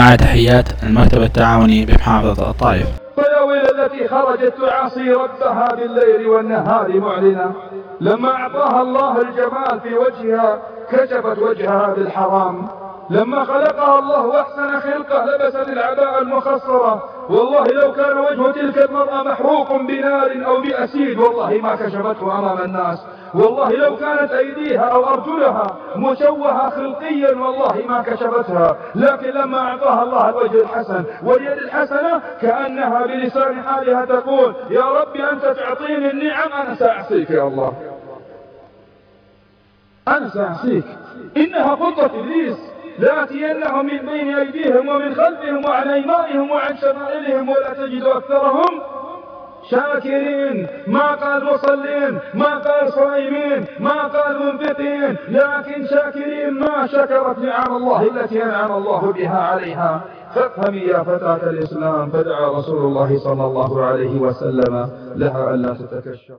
مع تحيات المكتب التعاوني بمحافظة الطائف. فيا التي خرجت تعاصي ربها بالليل والنهار معلنة لما أعطاها الله الجمال في وجهها كشفت وجهها بالحرام. لما خلقها الله واحسن خلقه لبست العباء المخصرة. والله لو كان وجه تلك المرأة محروق بنار أو بأسيد والله ما كشفته أمام الناس. والله لو كانت أيديها أو أرجلها مشوهة خلقيا والله ما كشفتها. لكن لما أعطاها الله الوجه الحسن واليد الحسنة كأنها بلسان حالها تقول يا ربي أنت تعطيني النعم أنا سأعصيك يا الله. أنا سأعصيك. إنها خطة إبليس. لآتينهم من بين أيديهم ومن خلفهم وعن أيمانهم وعن شمائلهم ولا تجد أكثرهم. شاكرين ما قال مصلين ما قال صائمين ما قال منفقين لكن شاكرين ما شكرت نعم الله التي أنعم الله بها عليها. فافهمي يا فتاة الإسلام فدعا رسول الله صلى الله عليه وسلم لها ألا تتكشف.